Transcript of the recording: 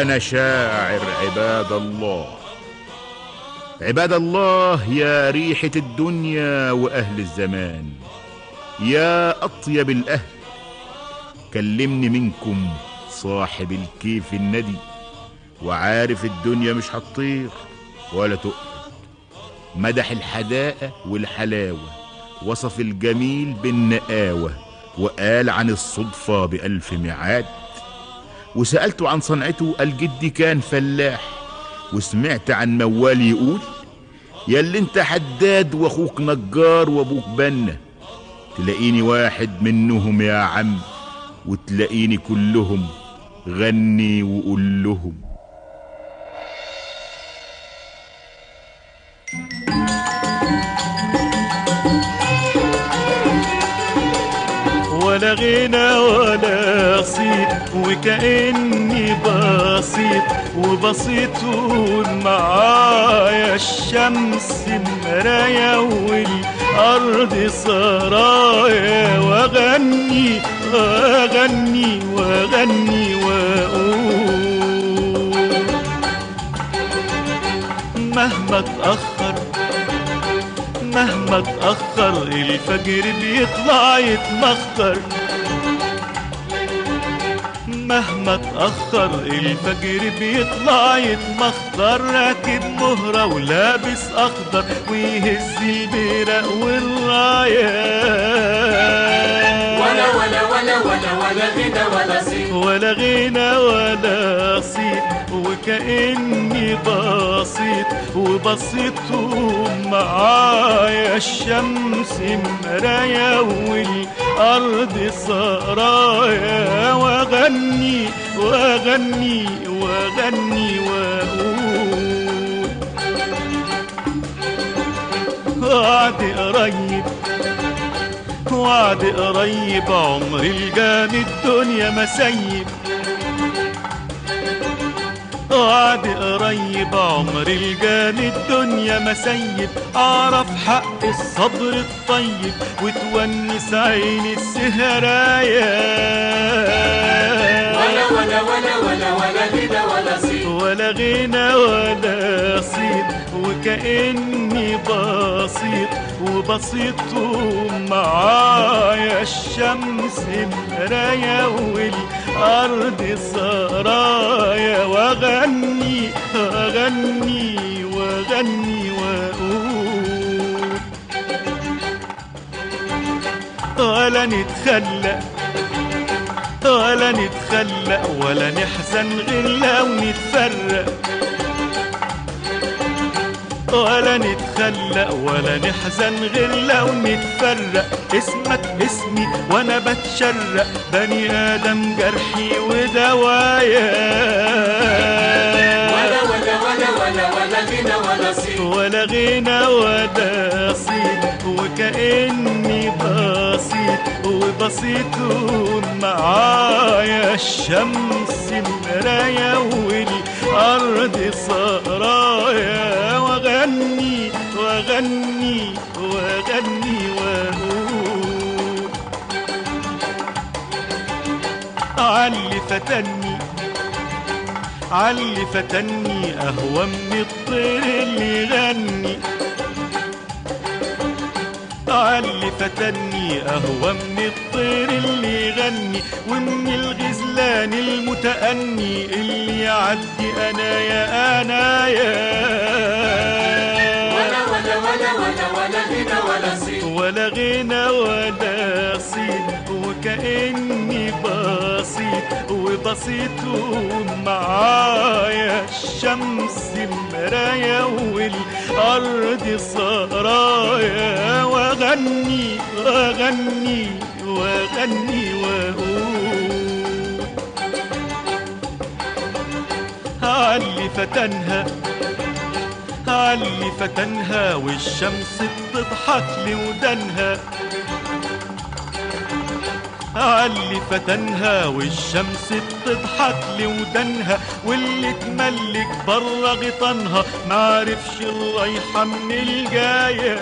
أنا شاعر عباد الله. عباد الله يا ريحة الدنيا وأهل الزمان يا أطيب الأهل. كلمني منكم صاحب الكيف الندي. وعارف الدنيا مش هتطير ولا تقعد مدح الحداقة والحلاوة وصف الجميل بالنقاوة. وقال عن الصدفة بألف ميعاد وسألته عن صنعته قال جدي كان فلاح. وسمعت عن موال يقول يا اللي انت حداد واخوك نجار وابوك بنا. تلاقيني واحد منهم يا عم وتلاقيني كلهم غني وقول لهم. غنى ولا صيت وكأني بسيط وبسيط معايا الشمس مرايا والأرض سرايا. وأغني وأغني وأغني وأقول مهما اتأخر مهما اتأخر الفجر بيطلع يتمخر. مهما اتأخر الفجر بيطلع يتمخر. راكب مهرة ولابس أخضر ويهز البيرق والرايات ولا ولا ولا ولا ولا غنى ولا صيت ولا غنى ولا صيت وكأني بسيط وبسيط معايا الشمس مرايا والأرض سرايا وأغني وأغني وأغني وأقول وعد قريب وعد قريب عمري الجاني الدنيا مسيب. وعد قريب عمري الجاني الدنيا مسيب. أعرف حق الصبر الطيب وتونس عيني السهرايا ولا ولا ولا ولا ولا غنى ولا صيت ولا غنى ولا صيت وكأني بسيط وبسيط معايا الشمس مرايا والأرض سرايا وأغني أغني وأغني وأقول ولا نتخلق ولا نتخلق ولا نحزن غير لو نتفرق ولا نتخلق ولا نحزن غير لو نتفرق. اسمك اسمي وأنا بتشرق. بني آدم جرحي ودوايا. ولا ولا ولا ولا ولا غنى ولا صيت ولا غنى ولا صيت وكأني بسيط وبسيط معايا. الشمس مرايا والأرض سرايا وأغني وأغني وأغني وأقول علي فتني علي فتني أهوى من الطير اللي علي فتني أهوى من الطير اللي يغني ومن الغزلان المتأني اللي يعدي أنا يا أنا يا ولا ولا ولا ولا ولا غنى ولا صيت ولا غنى ولا صيت وكأني بسيط وبسيط معايا الشمس مرايا والأرض سرايا وأغني وأغني وأغني وأقول علي فتنها علي فتنها والشمس بتضحك لودانها علي فتنها والشمس بتضحك لودانها واللي تملك برا غطانها معرفش الرايحة من الجاية.